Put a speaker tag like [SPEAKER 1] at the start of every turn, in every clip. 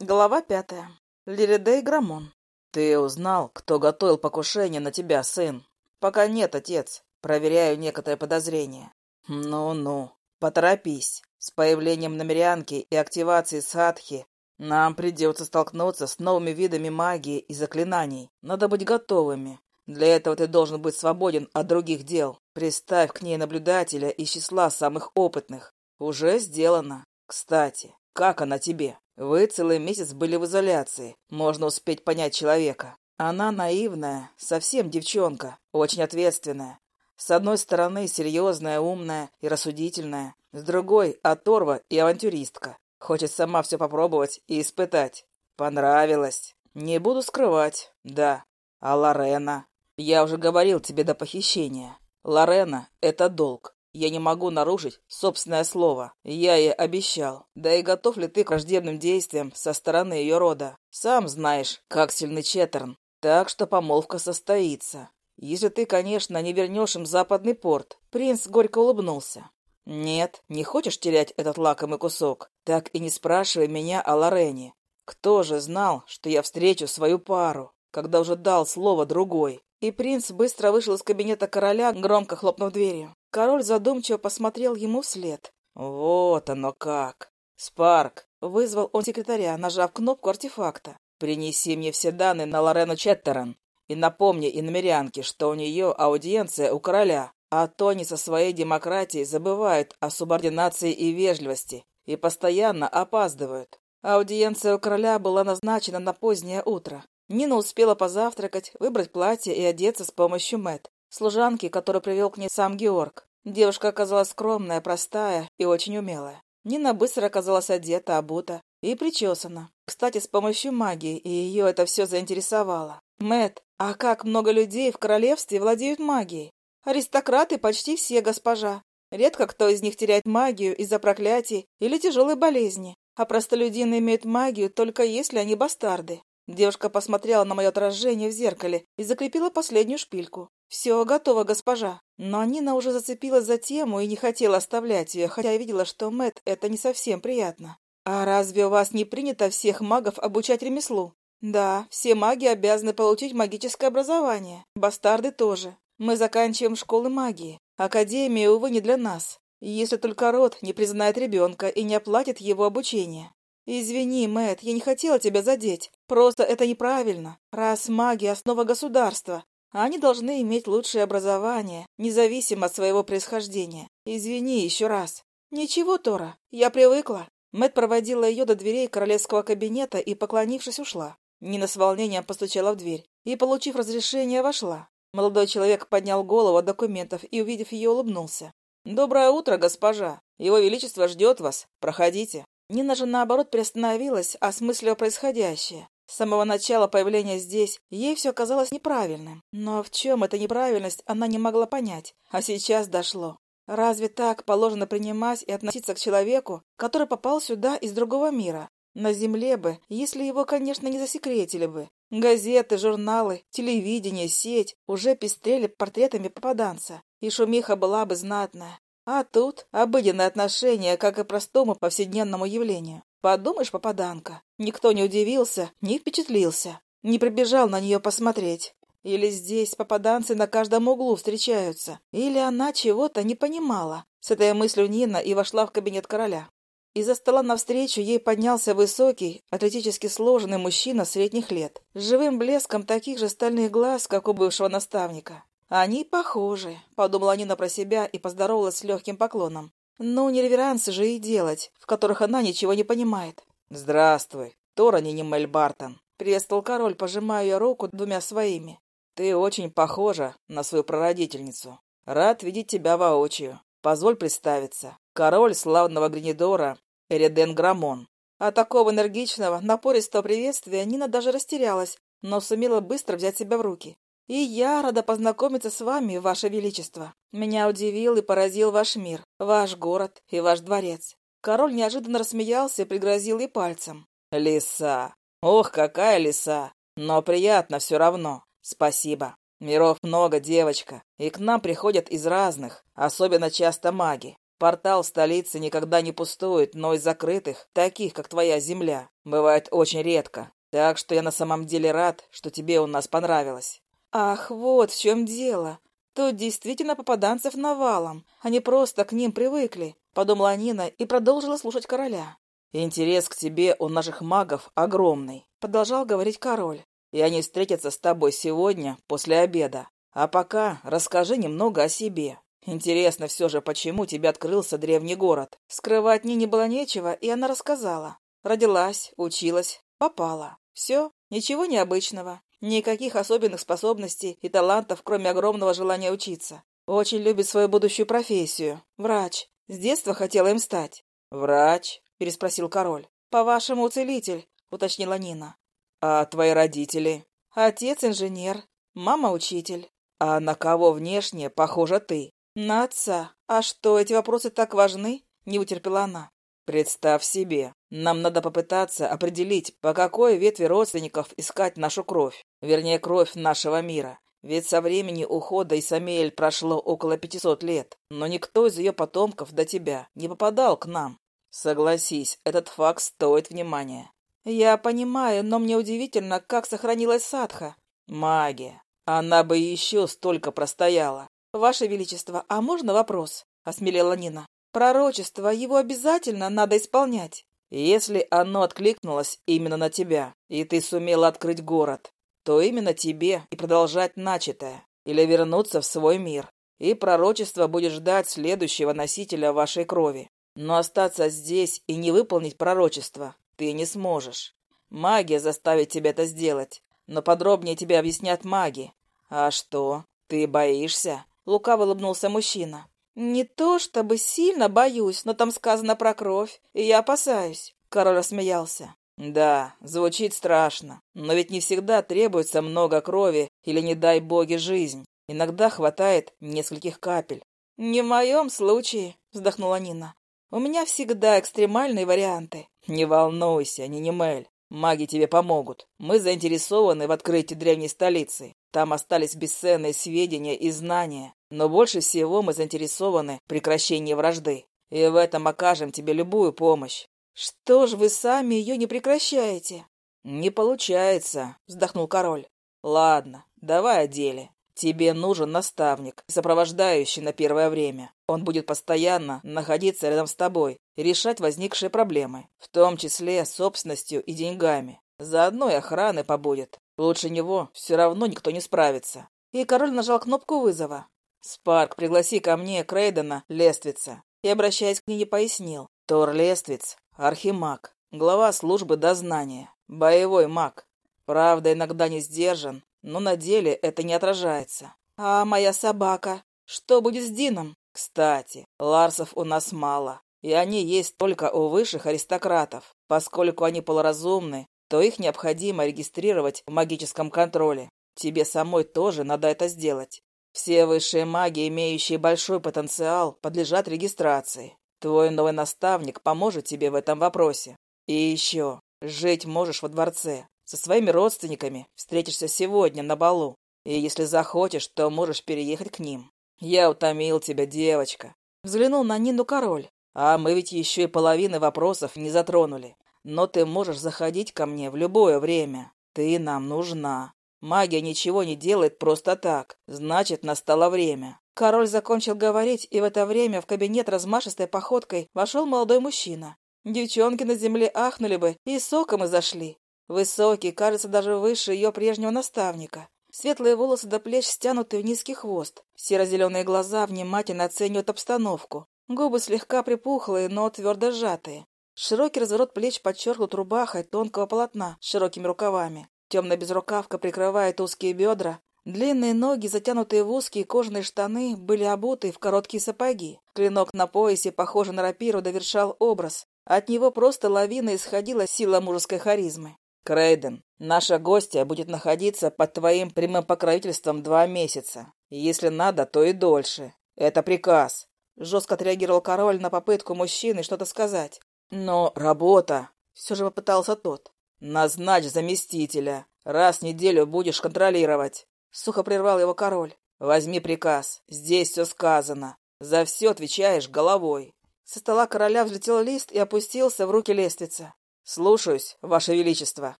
[SPEAKER 1] Глава пятая. Лиридей Грамон. «Ты узнал, кто готовил покушение на тебя, сын?» «Пока нет, отец. Проверяю некоторые подозрения». «Ну-ну, поторопись. С появлением намерянки и активацией садхи нам придется столкнуться с новыми видами магии и заклинаний. Надо быть готовыми. Для этого ты должен быть свободен от других дел. Приставь к ней наблюдателя из числа самых опытных. Уже сделано. Кстати, как она тебе?» Вы целый месяц были в изоляции. Можно успеть понять человека. Она наивная, совсем девчонка, очень ответственная. С одной стороны, серьезная, умная и рассудительная. С другой — оторва и авантюристка. Хочет сама все попробовать и испытать. Понравилось. Не буду скрывать, да. А Лорена? Я уже говорил тебе до похищения. Лорена — это долг. Я не могу нарушить собственное слово. Я ей обещал. Да и готов ли ты к враждебным действиям со стороны ее рода? Сам знаешь, как сильный Четтерн. Так что помолвка состоится. Если ты, конечно, не вернешь им западный порт. Принц горько улыбнулся. Нет, не хочешь терять этот лакомый кусок? Так и не спрашивай меня о Лорене. Кто же знал, что я встречу свою пару, когда уже дал слово другой? И принц быстро вышел из кабинета короля, громко хлопнув дверью. Король задумчиво посмотрел ему вслед. «Вот оно как!» «Спарк!» — вызвал он секретаря, нажав кнопку артефакта. «Принеси мне все данные на Лорену Четтерон и напомни иномерянке, что у нее аудиенция у короля, а то они со своей демократией забывают о субординации и вежливости и постоянно опаздывают. Аудиенция у короля была назначена на позднее утро. Нина успела позавтракать, выбрать платье и одеться с помощью Мэт служанки, которую привел к ней сам Георг. Девушка оказалась скромная, простая и очень умелая. Нина быстро оказалась одета, обута и причесана. Кстати, с помощью магии, и ее это все заинтересовало. Мэт, а как много людей в королевстве владеют магией? Аристократы почти все, госпожа. Редко кто из них теряет магию из-за проклятий или тяжелой болезни, а простолюдины имеют магию только если они бастарды. Девушка посмотрела на мое отражение в зеркале и закрепила последнюю шпильку. «Все готово, госпожа». Но Нина уже зацепилась за тему и не хотела оставлять ее, хотя я видела, что Мэт это не совсем приятно. «А разве у вас не принято всех магов обучать ремеслу?» «Да, все маги обязаны получить магическое образование. Бастарды тоже. Мы заканчиваем школы магии. Академия, увы, не для нас. Если только род не признает ребенка и не оплатит его обучение. «Извини, Мэт, я не хотела тебя задеть. Просто это неправильно. Раз маги — основа государства, они должны иметь лучшее образование, независимо от своего происхождения. Извини еще раз». «Ничего, Тора, я привыкла». Мэт проводила ее до дверей королевского кабинета и, поклонившись, ушла. Нина с волнением постучала в дверь и, получив разрешение, вошла. Молодой человек поднял голову от документов и, увидев ее, улыбнулся. «Доброе утро, госпожа! Его Величество ждет вас. Проходите». Нина же, наоборот, приостановилась, осмыслив происходящее. С самого начала появления здесь ей все казалось неправильным. Но в чем эта неправильность, она не могла понять. А сейчас дошло. Разве так положено принимать и относиться к человеку, который попал сюда из другого мира? На земле бы, если его, конечно, не засекретили бы. Газеты, журналы, телевидение, сеть уже пестрели портретами попаданца, и шумиха была бы знатная. А тут обыденное отношение, как и простому повседневному явлению. Подумаешь, попаданка. Никто не удивился, не впечатлился, не прибежал на нее посмотреть. Или здесь попаданцы на каждом углу встречаются, или она чего-то не понимала. С этой мыслью Нина и вошла в кабинет короля. Из-за стола навстречу ей поднялся высокий, атлетически сложенный мужчина средних лет, с живым блеском таких же стальных глаз, как у бывшего наставника. «Они похожи», — подумала Нина про себя и поздоровалась с легким поклоном. «Ну, не реверансы же и делать, в которых она ничего не понимает». «Здравствуй, Торани Немель Бартон», — приветствовал король, пожимая ее руку двумя своими. «Ты очень похожа на свою прародительницу. Рад видеть тебя воочию. Позволь представиться. Король славного Гренидора Эреден Грамон». От такого энергичного, напористого приветствия Нина даже растерялась, но сумела быстро взять себя в руки. «И я рада познакомиться с вами, ваше величество. Меня удивил и поразил ваш мир, ваш город и ваш дворец». Король неожиданно рассмеялся и пригрозил ей пальцем. «Лиса! Ох, какая лиса! Но приятно все равно. Спасибо. Миров много, девочка, и к нам приходят из разных, особенно часто маги. Портал столицы никогда не пустует, но из закрытых, таких, как твоя земля, бывает очень редко. Так что я на самом деле рад, что тебе у нас понравилось. Ах, вот в чем дело. Тут действительно попаданцев навалом. Они просто к ним привыкли, подумала Нина и продолжила слушать короля. Интерес к тебе у наших магов огромный, продолжал говорить король. И они встретятся с тобой сегодня после обеда. А пока расскажи немного о себе. Интересно все же, почему тебе открылся древний город. Скрывать Нине было нечего, и она рассказала. Родилась, училась, Попала. Все, ничего необычного. Никаких особенных способностей и талантов, кроме огромного желания учиться. Очень любит свою будущую профессию. Врач. С детства хотела им стать. «Врач?» – переспросил король. «По-вашему, целитель», – уточнила Нина. «А твои родители?» «Отец инженер, мама учитель». «А на кого внешне похожа ты?» «На отца. А что, эти вопросы так важны?» – не утерпела она. Представь себе, нам надо попытаться определить, по какой ветви родственников искать нашу кровь, вернее, кровь нашего мира. Ведь со времени ухода Исамиэль прошло около пятисот лет, но никто из ее потомков до тебя не попадал к нам. Согласись, этот факт стоит внимания. Я понимаю, но мне удивительно, как сохранилась садха. Магия. Она бы еще столько простояла. Ваше Величество, а можно вопрос? Осмелела Нина. Пророчество, его обязательно надо исполнять. Если оно откликнулось именно на тебя, и ты сумела открыть город, то именно тебе и продолжать начатое, или вернуться в свой мир. И пророчество будет ждать следующего носителя вашей крови. Но остаться здесь и не выполнить пророчество ты не сможешь. Магия заставит тебя это сделать, но подробнее тебе объяснят маги. А что, ты боишься? Лукаво улыбнулся мужчина. «Не то чтобы сильно боюсь, но там сказано про кровь, и я опасаюсь», — король рассмеялся. «Да, звучит страшно, но ведь не всегда требуется много крови или, не дай боги, жизнь. Иногда хватает нескольких капель». «Не в моем случае», — вздохнула Нина. «У меня всегда экстремальные варианты». «Не волнуйся, Нинимель, маги тебе помогут. Мы заинтересованы в открытии древней столицы. Там остались бесценные сведения и знания. Но больше всего мы заинтересованы в прекращении вражды. И в этом окажем тебе любую помощь. Что ж вы сами ее не прекращаете? Не получается, вздохнул король. Ладно, давай о деле. Тебе нужен наставник, сопровождающий на первое время. Он будет постоянно находиться рядом с тобой решать возникшие проблемы, в том числе собственностью и деньгами. Заодно и охраны побудет. Лучше него все равно никто не справится. И король нажал кнопку вызова. «Спарк, пригласи ко мне Крейдена Лествица». И, обращаясь к ней, пояснил. Тор Лествиц — архимаг, глава службы дознания, боевой маг. Правда, иногда не сдержан, но на деле это не отражается. «А моя собака? Что будет с Дином?» «Кстати, Ларсов у нас мало, и они есть только у высших аристократов. Поскольку они полуразумны, то их необходимо регистрировать в магическом контроле. Тебе самой тоже надо это сделать. Все высшие маги, имеющие большой потенциал, подлежат регистрации. Твой новый наставник поможет тебе в этом вопросе. И еще, жить можешь во дворце. Со своими родственниками встретишься сегодня на балу. И если захочешь, то можешь переехать к ним. Я утомил тебя, девочка. Взглянул на Нину король. А мы ведь еще и половины вопросов не затронули. Но ты можешь заходить ко мне в любое время. Ты нам нужна. Магия ничего не делает просто так. Значит, настало время. Король закончил говорить, и в это время в кабинет размашистой походкой вошел молодой мужчина. Девчонки на земле ахнули бы и соком изошли. Высокий, кажется, даже выше ее прежнего наставника. Светлые волосы до плеч стянуты в низкий хвост. Серо-зеленые глаза внимательно оценивают обстановку. Губы слегка припухлые, но твердо сжатые. Широкий разворот плеч подчеркнут рубахой тонкого полотна с широкими рукавами. Темная безрукавка прикрывает узкие бедра. Длинные ноги, затянутые в узкие кожаные штаны, были обуты в короткие сапоги. Клинок на поясе, похожий на рапиру, довершал образ. От него просто лавина исходила сила мужеской харизмы. «Крейден, наша гостья будет находиться под твоим прямым покровительством два месяца. Если надо, то и дольше. Это приказ». Жестко отреагировал король на попытку мужчины что-то сказать. «Но работа...» — все же попытался тот. «Назначь заместителя. Раз в неделю будешь контролировать». Сухо прервал его король. «Возьми приказ. Здесь все сказано. За все отвечаешь головой. Со стола короля взлетел лист и опустился в руки лестница. «Слушаюсь, Ваше Величество!»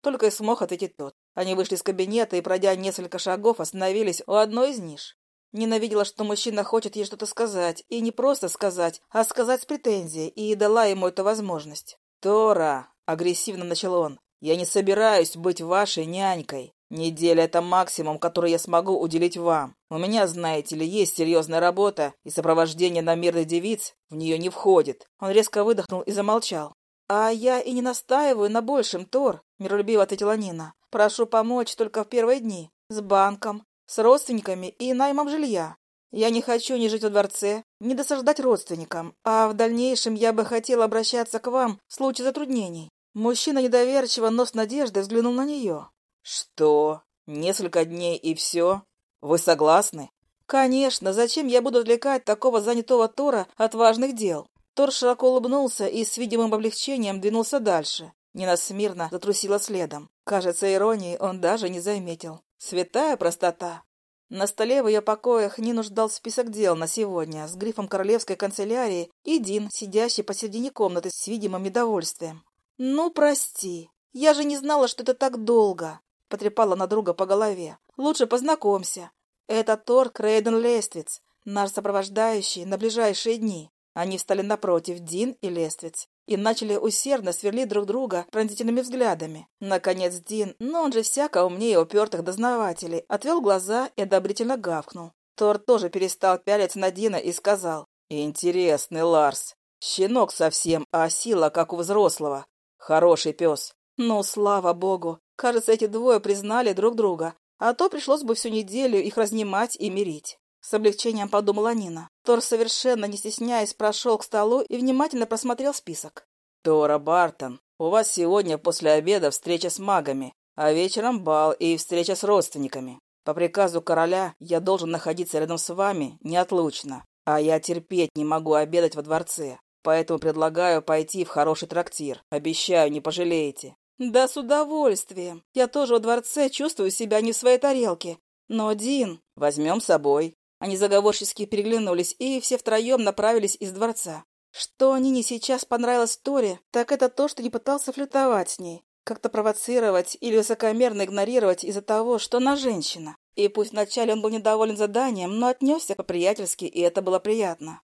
[SPEAKER 1] Только и смог ответить тот. Они вышли из кабинета и, пройдя несколько шагов, остановились у одной из ниш. Ненавидела, что мужчина хочет ей что-то сказать, и не просто сказать, а сказать с претензией, и дала ему эту возможность. «Тора!» — агрессивно начал он. «Я не собираюсь быть вашей нянькой. Неделя — это максимум, который я смогу уделить вам. У меня, знаете ли, есть серьезная работа, и сопровождение на мирных девиц в нее не входит». Он резко выдохнул и замолчал. «А я и не настаиваю на большем, Тор», — миролюбиво ответила Нина. «Прошу помочь только в первые дни. С банком, с родственниками и наймом жилья. Я не хочу ни жить во дворце, ни досаждать родственникам, а в дальнейшем я бы хотела обращаться к вам в случае затруднений. Мужчина недоверчиво, но с надеждой взглянул на нее. Что? Несколько дней и все? Вы согласны? Конечно, зачем я буду отвлекать такого занятого Тора от важных дел? Тор широко улыбнулся и с видимым облегчением двинулся дальше. Нина смирно затрусила следом. Кажется, иронии он даже не заметил. Святая простота. На столе в ее покоях Нину ждал список дел на сегодня с грифом королевской канцелярии и Дин, сидящий посередине комнаты с видимым недовольствием. «Ну, прости, я же не знала, что это так долго», — потрепала на друга по голове. «Лучше познакомься. Это Тор Крейден Лествиц, наш сопровождающий на ближайшие дни». Они встали напротив, Дин и Лествиц и начали усердно сверлить друг друга пронзительными взглядами. Наконец Дин, но он же всяко умнее упертых дознавателей, отвел глаза и одобрительно гавкнул. Тор тоже перестал пялиться на Дина и сказал, «Интересный Ларс. Щенок совсем, а сила, как у взрослого. Хороший пес. Ну, слава богу. Кажется, эти двое признали друг друга, а то пришлось бы всю неделю их разнимать и мирить. С облегчением подумала Нина. Тор, совершенно не стесняясь, прошел к столу и внимательно просмотрел список. «Тора Бартон, у вас сегодня после обеда встреча с магами, а вечером бал и встреча с родственниками. По приказу короля я должен находиться рядом с вами неотлучно, а я терпеть не могу обедать во дворце, поэтому предлагаю пойти в хороший трактир. Обещаю, не пожалеете». «Да с удовольствием. Я тоже во дворце чувствую себя не в своей тарелке. Но, Дин...» «Возьмем с собой. Они заговорчески переглянулись и все втроем направились из дворца. Что Нине сейчас понравилось Торе, так это то, что не пытался флиртовать с ней, как-то провоцировать или высокомерно игнорировать из-за того, что она женщина. И пусть вначале он был недоволен заданием, но отнесся по-приятельски, и это было приятно.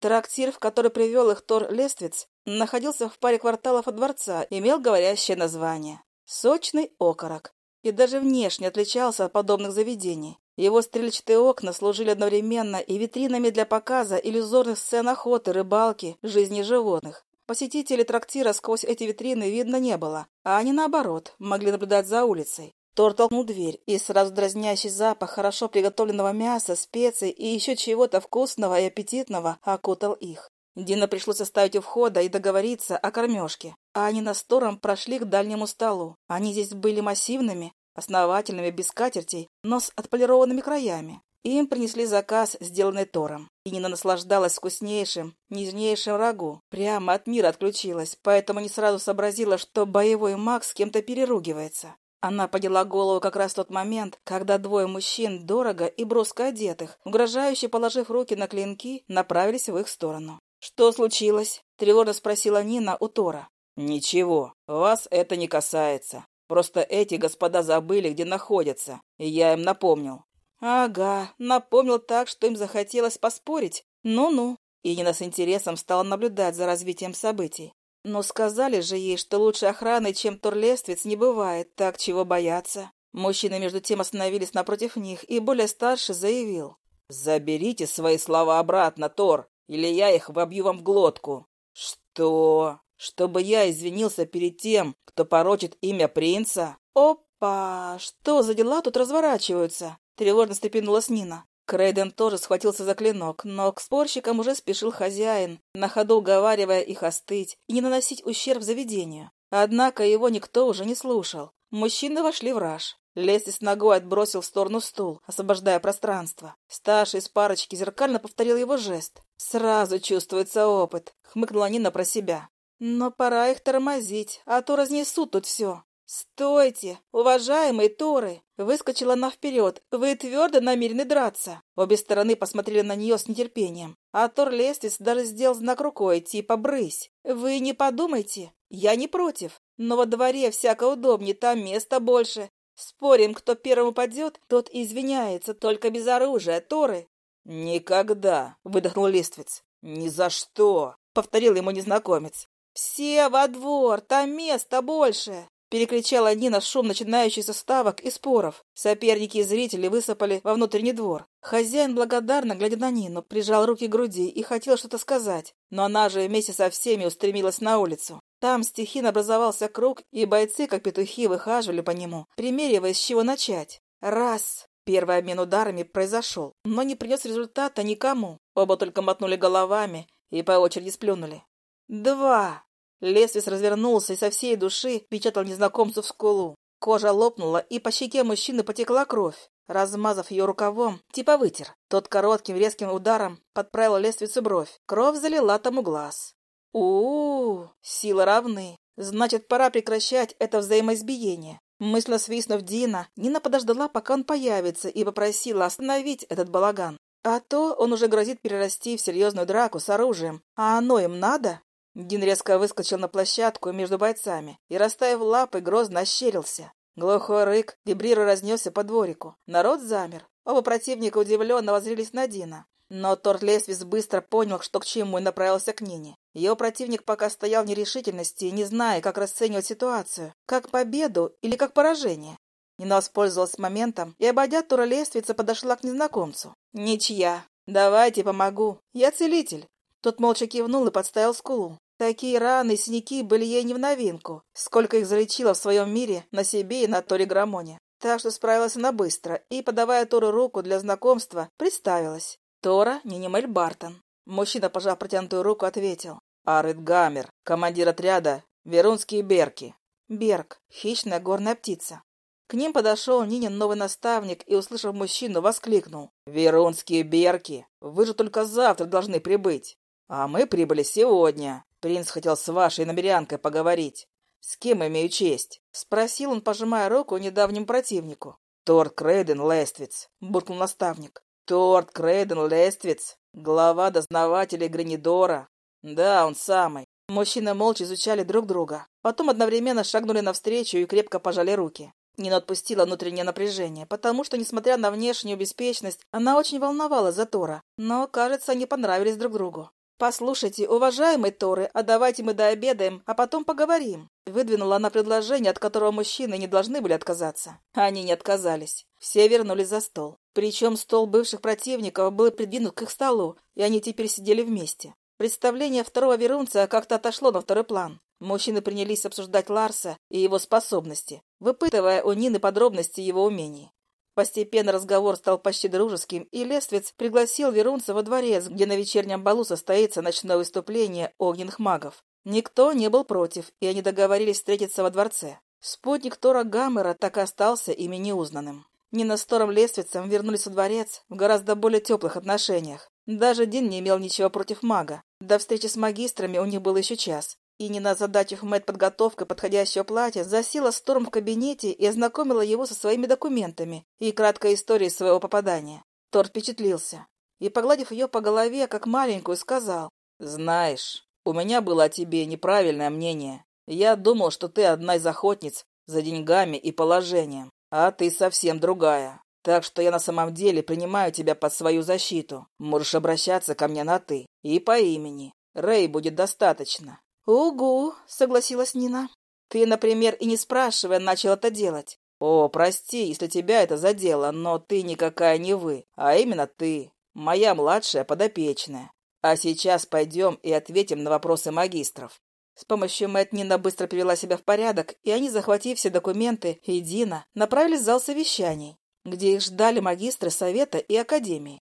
[SPEAKER 1] Трактир, в который привел их Тор Лествиц, находился в паре кварталов от дворца, имел говорящее название — «Сочный окорок», и даже внешне отличался от подобных заведений. Его стрельчатые окна служили одновременно и витринами для показа иллюзорных сцен охоты, рыбалки, жизни животных. Посетителей трактира сквозь эти витрины видно не было, а они, наоборот, могли наблюдать за улицей. Тор толкнул дверь, и сразу дразнящий запах хорошо приготовленного мяса, специй и еще чего-то вкусного и аппетитного окутал их. Дина пришлось оставить у входа и договориться о кормежке, а они на стором прошли к дальнему столу. Они здесь были массивными, основательными, без скатертей, но с отполированными краями. Им принесли заказ, сделанный Тором. И Нина наслаждалась вкуснейшим, нежнейшим рагу. Прямо от мира отключилась, поэтому не сразу сообразила, что боевой маг с кем-то переругивается. Она подняла голову как раз в тот момент, когда двое мужчин, дорого и броско одетых, угрожающе положив руки на клинки, направились в их сторону. «Что случилось?» — тревожно спросила Нина у Тора. «Ничего, вас это не касается. Просто эти господа забыли, где находятся, и я им напомнил. Ага, напомнил так, что им захотелось поспорить. Ну-ну. И Нина с интересом стала наблюдать за развитием событий. Но сказали же ей, что лучшей охраны, чем турлествец, не бывает, так чего бояться. Мужчины между тем остановились напротив них, и более старший заявил. «Заберите свои слова обратно, Тор, или я их вобью вам в глотку». «Что?» Чтобы я извинился перед тем, кто порочит имя принца? Опа! Что за дела тут разворачиваются? Тревожно стрепенулась Нина. Крейден тоже схватился за клинок, но к спорщикам уже спешил хозяин, на ходу уговаривая их остыть и не наносить ущерб заведению. Однако его никто уже не слушал. Мужчины вошли в раж. Лесли с ногой отбросил в сторону стул, освобождая пространство. Старший из парочки зеркально повторил его жест. «Сразу чувствуется опыт», — хмыкнула Нина про себя. Но пора их тормозить, а то разнесут тут все. «Стойте, уважаемые Торы!» Выскочила она вперед. «Вы твердо намерены драться?» Обе стороны посмотрели на нее с нетерпением. А Тор Лестис даже сделал знак рукой, типа «брысь». Вы не подумайте, я не против. Но во дворе всяко удобнее, там места больше. Спорим, кто первым упадет, тот извиняется, только без оружия, Торы. «Никогда!» — выдохнул Листвиц. «Ни за что!» — повторил ему незнакомец. «Все во двор, там места больше!» Перекричала Нина шум начинающихся ставок и споров. Соперники и зрители высыпали во внутренний двор. Хозяин благодарно, глядя на Нину, прижал руки к груди и хотел что-то сказать, но она же вместе со всеми устремилась на улицу. Там стихийно образовался круг, и бойцы, как петухи, выхаживали по нему, примериваясь, с чего начать. Раз. Первый обмен ударами произошел, но не принес результата никому. Оба только мотнули головами и по очереди сплюнули. Два. Лесвис развернулся и со всей души печатал незнакомцу в скулу. Кожа лопнула, и по щеке мужчины потекла кровь. Размазав ее рукавом, типа вытер. Тот коротким резким ударом подправил лествицу бровь. Кровь залила тому глаз. У силы равны. Значит, пора прекращать это взаимоизбиение. Мысленно свистнув Дина, Нина подождала, пока он появится, и попросила остановить этот балаган. А то он уже грозит перерасти в серьезную драку с оружием. А оно им надо? Дин резко выскочил на площадку между бойцами и, расставив лапы, грозно ощерился. Глухой рык, вибрируя, разнесся по дворику. Народ замер. Оба противника удивленно воззрелись на Дина. Но Торт Лесвис быстро понял, что к чему, и направился к Нине. Его противник пока стоял в нерешительности, не зная, как расценивать ситуацию, как победу или как поражение. Нина воспользовалась моментом и, обойдя Тура лестница, подошла к незнакомцу. «Ничья. Давайте помогу. Я целитель». Тот молча кивнул и подставил скулу. Такие раны и синяки были ей не в новинку. Сколько их залечила в своем мире на себе и на Торе Грамоне. Так что справилась она быстро и, подавая Тору руку для знакомства, представилась. Тора Нинимель Бартон. Мужчина, пожав протянутую руку, ответил. Арит Гамер, командир отряда Верунские Берки. Берг, хищная горная птица. К ним подошел Нинин новый наставник и, услышав мужчину, воскликнул. «Верунские берки! Вы же только завтра должны прибыть. А мы прибыли сегодня. Принц хотел с вашей намерянкой поговорить. С кем имею честь?» Спросил он, пожимая руку недавнему противнику. «Торт Крейден Лествиц», — буркнул наставник. Торт Крейден Лествиц, глава дознавателей Гранидора. Да, он самый. Мужчины молча изучали друг друга. Потом одновременно шагнули навстречу и крепко пожали руки. Нина отпустила внутреннее напряжение, потому что, несмотря на внешнюю беспечность, она очень волновалась за Тора. Но, кажется, они понравились друг другу. «Послушайте, уважаемый Торы, а давайте мы дообедаем, а потом поговорим». Выдвинула она предложение, от которого мужчины не должны были отказаться. Они не отказались. Все вернулись за стол. Причем стол бывших противников был придвинут к их столу, и они теперь сидели вместе. Представление второго верунца как-то отошло на второй план. Мужчины принялись обсуждать Ларса и его способности, выпытывая у Нины подробности его умений. Постепенно разговор стал почти дружеским, и Лествец пригласил Верунца во дворец, где на вечернем балу состоится ночное выступление огненных магов. Никто не был против, и они договорились встретиться во дворце. Спутник Тора Гаммера так и остался ими неузнанным. Нина с Тором Лествицем вернулись во дворец в гораздо более теплых отношениях. Даже Дин не имел ничего против мага. До встречи с магистрами у них был еще час. И не на задачах Мэтт подготовкой подходящего платья засела Сторм в кабинете и ознакомила его со своими документами и краткой историей своего попадания. Тор впечатлился и, погладив ее по голове, как маленькую, сказал, «Знаешь, у меня было о тебе неправильное мнение. Я думал, что ты одна из охотниц за деньгами и положением, а ты совсем другая. Так что я на самом деле принимаю тебя под свою защиту. Можешь обращаться ко мне на «ты» и по имени. Рэй будет достаточно. «Угу», — согласилась Нина. «Ты, например, и не спрашивая, начал это делать. О, прости, если тебя это задело, но ты никакая не вы, а именно ты, моя младшая подопечная. А сейчас пойдем и ответим на вопросы магистров». С помощью Мэтт Нина быстро привела себя в порядок, и они, захватив все документы и Дина, направились в зал совещаний, где их ждали магистры совета и академии.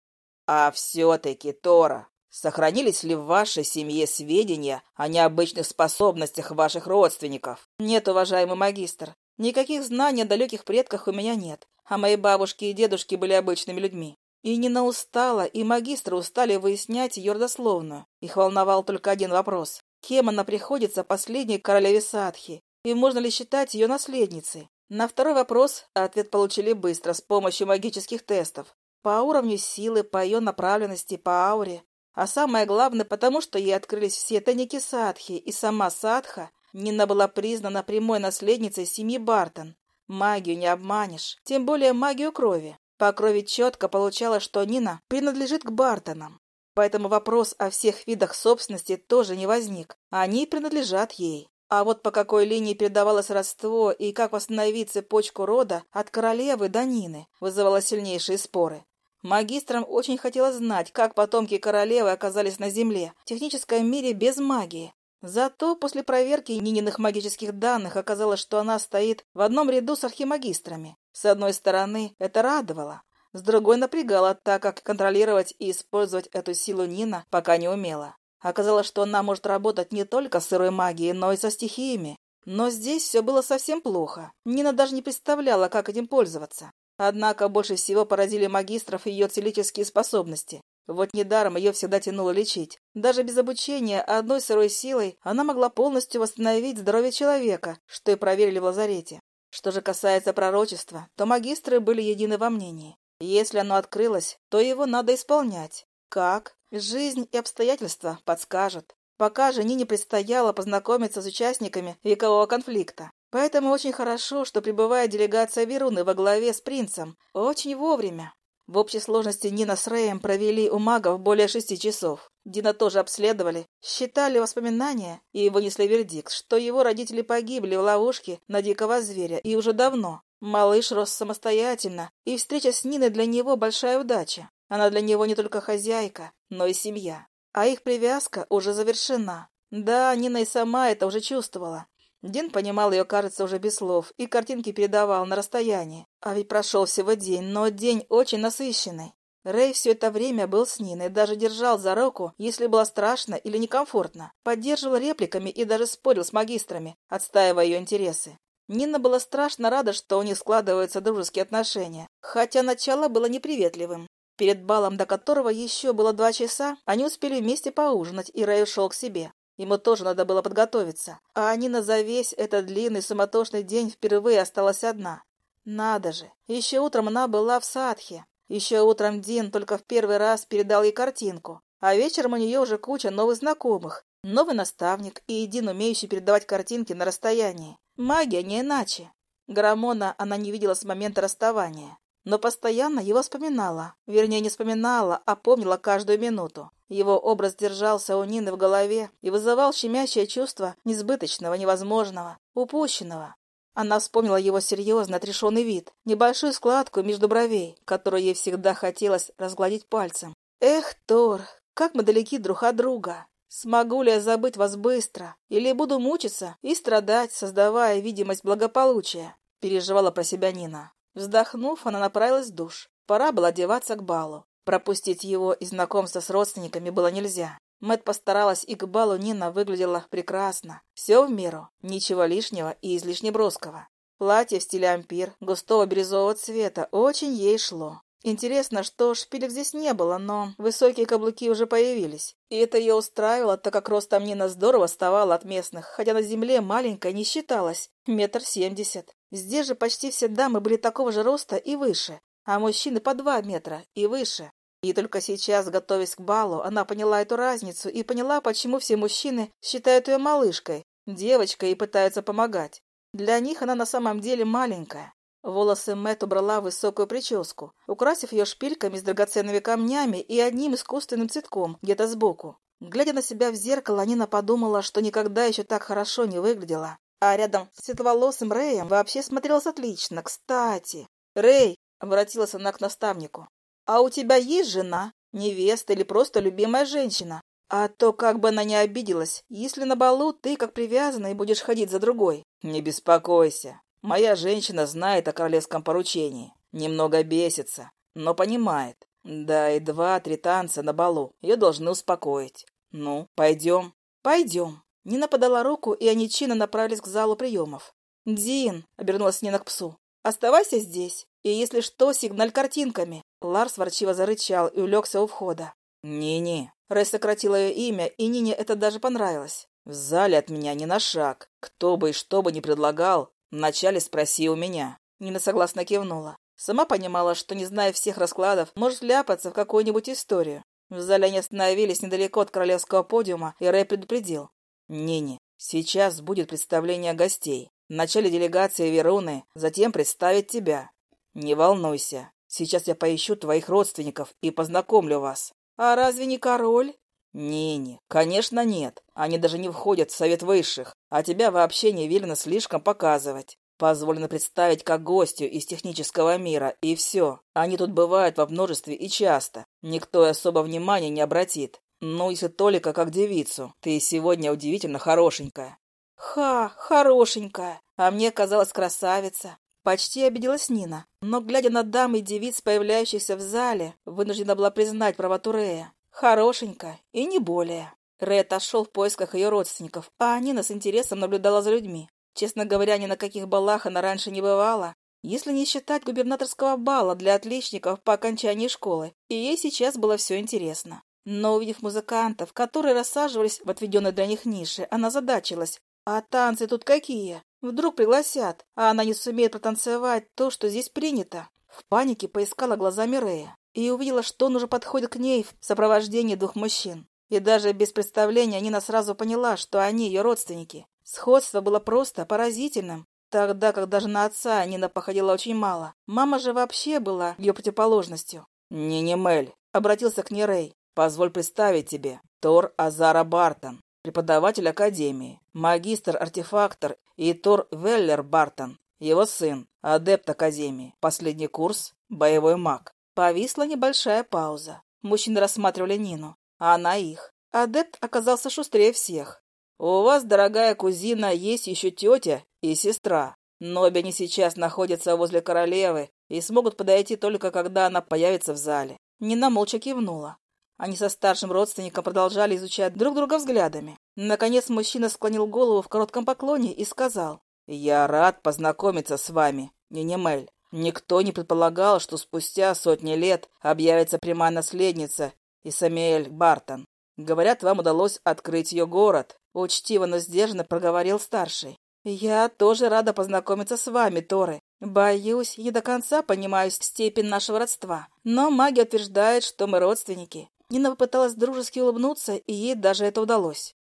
[SPEAKER 1] «А все-таки, Тора, Сохранились ли в вашей семье сведения о необычных способностях ваших родственников? Нет, уважаемый магистр. Никаких знаний о далеких предках у меня нет, а мои бабушки и дедушки были обычными людьми. И Нина устала, и магистры устали выяснять ее родословную. Их волновал только один вопрос. Кем она приходится последней королеве Садхи? И можно ли считать ее наследницей? На второй вопрос ответ получили быстро, с помощью магических тестов. По уровню силы, по ее направленности, по ауре. А самое главное, потому что ей открылись все тайники Садхи, и сама Садха, Нина была признана прямой наследницей семьи Бартон. Магию не обманешь, тем более магию крови. По крови четко получалось, что Нина принадлежит к Бартонам. Поэтому вопрос о всех видах собственности тоже не возник. Они принадлежат ей. А вот по какой линии передавалось родство и как восстановить цепочку рода от королевы до Нины вызывало сильнейшие споры. Магистрам очень хотелось знать, как потомки королевы оказались на Земле, в техническом мире без магии. Зато после проверки Нининых магических данных оказалось, что она стоит в одном ряду с архимагистрами. С одной стороны, это радовало, с другой напрягало, так как контролировать и использовать эту силу Нина пока не умела. Оказалось, что она может работать не только с сырой магией, но и со стихиями. Но здесь все было совсем плохо. Нина даже не представляла, как этим пользоваться. Однако больше всего поразили магистров ее целительские способности. Вот недаром ее всегда тянуло лечить. Даже без обучения одной сырой силой она могла полностью восстановить здоровье человека, что и проверили в лазарете. Что же касается пророчества, то магистры были едины во мнении. Если оно открылось, то его надо исполнять. Как? Жизнь и обстоятельства подскажут. Пока же Нине предстояло познакомиться с участниками векового конфликта. Поэтому очень хорошо, что прибывает делегация Веруны во главе с принцем. Очень вовремя. В общей сложности Нина с Рэем провели у магов более шести часов. Дина тоже обследовали, считали воспоминания и вынесли вердикт, что его родители погибли в ловушке на дикого зверя и уже давно. Малыш рос самостоятельно, и встреча с Ниной для него большая удача. Она для него не только хозяйка, но и семья. А их привязка уже завершена. Да, Нина и сама это уже чувствовала. Дин понимал ее, кажется, уже без слов, и картинки передавал на расстоянии. А ведь прошел всего день, но день очень насыщенный. Рэй все это время был с Ниной, даже держал за руку, если было страшно или некомфортно. Поддерживал репликами и даже спорил с магистрами, отстаивая ее интересы. Нина была страшно рада, что у них складываются дружеские отношения, хотя начало было неприветливым. Перед балом, до которого еще было два часа, они успели вместе поужинать, и Рэй ушел к себе. Ему тоже надо было подготовиться. А Нина за весь этот длинный суматошный день впервые осталась одна. Надо же, еще утром она была в Садхе. Еще утром Дин только в первый раз передал ей картинку. А вечером у нее уже куча новых знакомых. Новый наставник и Дин, умеющий передавать картинки на расстоянии. Магия не иначе. Грамона она не видела с момента расставания но постоянно его вспоминала. Вернее, не вспоминала, а помнила каждую минуту. Его образ держался у Нины в голове и вызывал щемящее чувство несбыточного, невозможного, упущенного. Она вспомнила его серьезно отрешенный вид, небольшую складку между бровей, которую ей всегда хотелось разгладить пальцем. «Эх, Тор, как мы далеки друг от друга! Смогу ли я забыть вас быстро, или буду мучиться и страдать, создавая видимость благополучия?» переживала про себя Нина. Вздохнув, она направилась в душ. Пора было одеваться к балу. Пропустить его и знакомство с родственниками было нельзя. Мэт постаралась, и к балу Нина выглядела прекрасно. Все в меру, ничего лишнего и излишне броского. Платье в стиле ампир, густого бирюзового цвета, очень ей шло. Интересно, что шпилек здесь не было, но высокие каблуки уже появились. И это ее устраивало, так как ростом Нина здорово вставала от местных, хотя на земле маленькая не считалась, метр семьдесят. Здесь же почти все дамы были такого же роста и выше, а мужчины по два метра и выше. И только сейчас, готовясь к балу, она поняла эту разницу и поняла, почему все мужчины считают ее малышкой, девочкой и пытаются помогать. Для них она на самом деле маленькая. Волосы Мэтт убрала в высокую прическу, украсив ее шпильками с драгоценными камнями и одним искусственным цветком где-то сбоку. Глядя на себя в зеркало, Нина подумала, что никогда еще так хорошо не выглядела. А рядом с светловолосым Рэем вообще смотрелось отлично. Кстати, Рэй, обратилась она к наставнику, а у тебя есть жена, невеста или просто любимая женщина? А то как бы она не обиделась, если на балу ты, как привязанный, будешь ходить за другой. Не беспокойся. Моя женщина знает о королевском поручении. Немного бесится, но понимает. Да и два-три танца на балу ее должны успокоить. Ну, пойдем? Пойдем. Нина подала руку, и они чинно направились к залу приемов. «Дин!» — обернулась Нина к псу. «Оставайся здесь, и если что, сигналь картинками!» Ларс ворчиво зарычал и улегся у входа. «Не-не!» Рэй сократила ее имя, и Нине это даже понравилось. «В зале от меня не на шаг. Кто бы и что бы ни предлагал, вначале спроси у меня». Нина согласно кивнула. Сама понимала, что, не зная всех раскладов, может вляпаться в какую-нибудь историю. В зале они остановились недалеко от королевского подиума, и Рэй предупредил. «Нини, сейчас будет представление гостей. Вначале делегация Веруны, затем представить тебя. Не волнуйся, сейчас я поищу твоих родственников и познакомлю вас». «А разве не король?» «Не-не, конечно нет. Они даже не входят в совет высших, а тебя вообще не велено слишком показывать. Позволено представить как гостью из технического мира, и все. Они тут бывают во множестве и часто. Никто особо внимания не обратит. Ну, если только как девицу. Ты сегодня удивительно хорошенькая». «Ха, хорошенькая. А мне казалась красавица. Почти обиделась Нина, но, глядя на дам и девиц, появляющихся в зале, вынуждена была признать правоту Рея. Хорошенькая и не более. Рэй отошел в поисках ее родственников, а Нина с интересом наблюдала за людьми. Честно говоря, ни на каких балах она раньше не бывала, если не считать губернаторского бала для отличников по окончании школы, и ей сейчас было все интересно. Но увидев музыкантов, которые рассаживались в отведенной для них нише, она задачилась. А танцы тут какие? Вдруг пригласят, а она не сумеет протанцевать то, что здесь принято. В панике поискала глазами Рея и увидела, что он уже подходит к ней в сопровождении двух мужчин. И даже без представления Нина сразу поняла, что они ее родственники. Сходство было просто поразительным. Тогда, как даже на отца Нина походила очень мало. Мама же вообще была ее противоположностью. «Не-не, Мель», — обратился к ней Рэй. «Позволь представить тебе. Тор Азара Бартон преподаватель Академии, магистр-артефактор и Тор Веллер Бартон, его сын, адепт Академии, последний курс, боевой маг. Повисла небольшая пауза. Мужчины рассматривали Нину, а она их. Адепт оказался шустрее всех. «У вас, дорогая кузина, есть еще тетя и сестра, но обе они сейчас находятся возле королевы и смогут подойти только когда она появится в зале». Нина молча кивнула. Они со старшим родственником продолжали изучать друг друга взглядами. Наконец мужчина склонил голову в коротком поклоне и сказал, «Я рад познакомиться с вами, Нинемель. Никто не предполагал, что спустя сотни лет объявится прямая наследница Исамиэль Бартон. Говорят, вам удалось открыть ее город», — учтиво, но сдержанно проговорил старший. «Я тоже рада познакомиться с вами, Торы. Боюсь, не до конца понимаю степень нашего родства, но магия утверждает, что мы родственники. Нина попыталась дружески улыбнуться, и ей даже это удалось.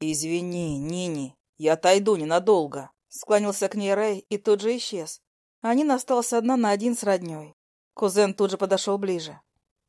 [SPEAKER 1] «Извини, Нини, я отойду ненадолго», — склонился к ней Рэй и тут же исчез. А Нина осталась одна на один с родней. Кузен тут же подошел ближе.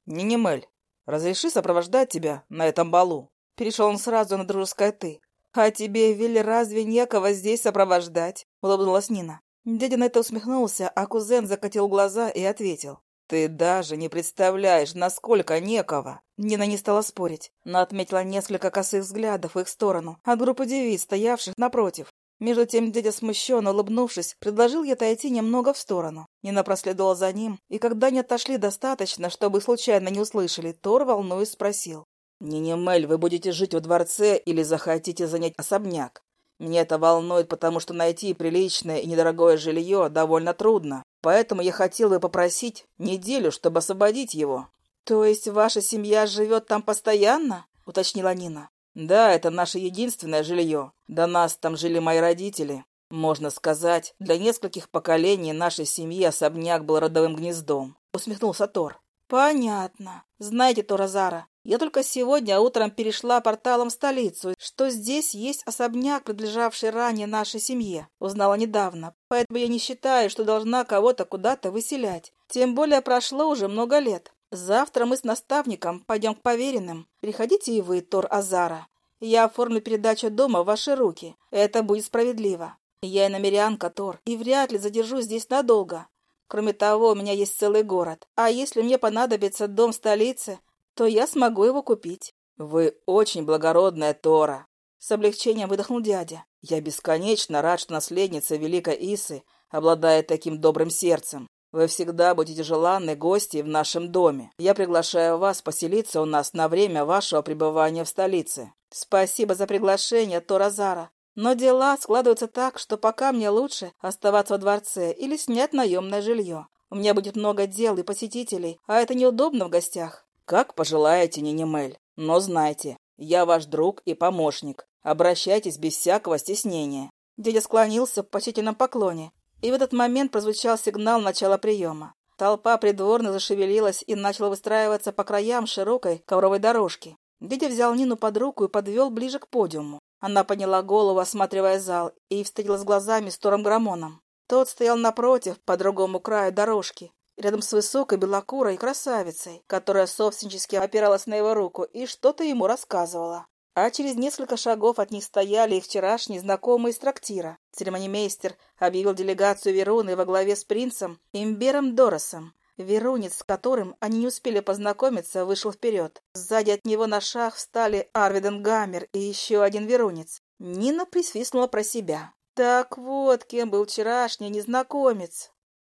[SPEAKER 1] «Нини Мель, разреши сопровождать тебя на этом балу?» Перешел он сразу на дружеское «ты». «А тебе, Вилли, разве некого здесь сопровождать?» — улыбнулась Нина. Дядя на это усмехнулся, а кузен закатил глаза и ответил. «Ты даже не представляешь, насколько некого!» Нина не стала спорить, но отметила несколько косых взглядов в их сторону от группы девиц, стоявших напротив. Между тем дядя, смущенно улыбнувшись, предложил ей отойти немного в сторону. Нина проследовала за ним, и когда они отошли достаточно, чтобы случайно не услышали, Тор, волнуясь, спросил. «Нине Мель, вы будете жить во дворце или захотите занять особняк? Меня это волнует, потому что найти приличное и недорогое жилье довольно трудно. Поэтому я хотел бы попросить неделю, чтобы освободить его». «То есть ваша семья живет там постоянно?» — уточнила Нина. «Да, это наше единственное жилье. До нас там жили мои родители. Можно сказать, для нескольких поколений нашей семьи особняк был родовым гнездом», — усмехнулся Тор. «Понятно. Знаете, Торазара, я только сегодня утром перешла порталом в столицу, что здесь есть особняк, принадлежавший ранее нашей семье. Узнала недавно, поэтому я не считаю, что должна кого-то куда-то выселять. Тем более прошло уже много лет. Завтра мы с наставником пойдем к поверенным. Приходите и вы, Тор Азара. Я оформлю передачу дома в ваши руки. Это будет справедливо. Я и намерянка, Тор, и вряд ли задержусь здесь надолго. Кроме того, у меня есть целый город. А если мне понадобится дом в столице, то я смогу его купить. Вы очень благородная Тора. С облегчением выдохнул дядя. Я бесконечно рад, что наследница Великой Исы обладает таким добрым сердцем. Вы всегда будете желанны гости в нашем доме. Я приглашаю вас поселиться у нас на время вашего пребывания в столице. Спасибо за приглашение, Тора Зара. Но дела складываются так, что пока мне лучше оставаться во дворце или снять наемное жилье. У меня будет много дел и посетителей, а это неудобно в гостях. «Как пожелаете, Нинемель. Но знайте, я ваш друг и помощник. Обращайтесь без всякого стеснения». Дядя склонился в почтительном поклоне, и в этот момент прозвучал сигнал начала приема. Толпа придворных зашевелилась и начала выстраиваться по краям широкой ковровой дорожки. Дядя взял Нину под руку и подвел ближе к подиуму. Она подняла голову, осматривая зал, и встретилась глазами с Тором Грамоном. Тот стоял напротив, по другому краю дорожки, рядом с высокой белокурой красавицей, которая собственнически опиралась на его руку и что-то ему рассказывала. А через несколько шагов от них стояли их вчерашние знакомые из трактира. Церемонимейстер объявил делегацию Веруны во главе с принцем Имбером Доросом. Верунец, с которым они не успели познакомиться, вышел вперед. Сзади от него на шаг встали Арвиден Гаммер и еще один верунец. Нина присвистнула про себя. Так вот, кем был вчерашний незнакомец.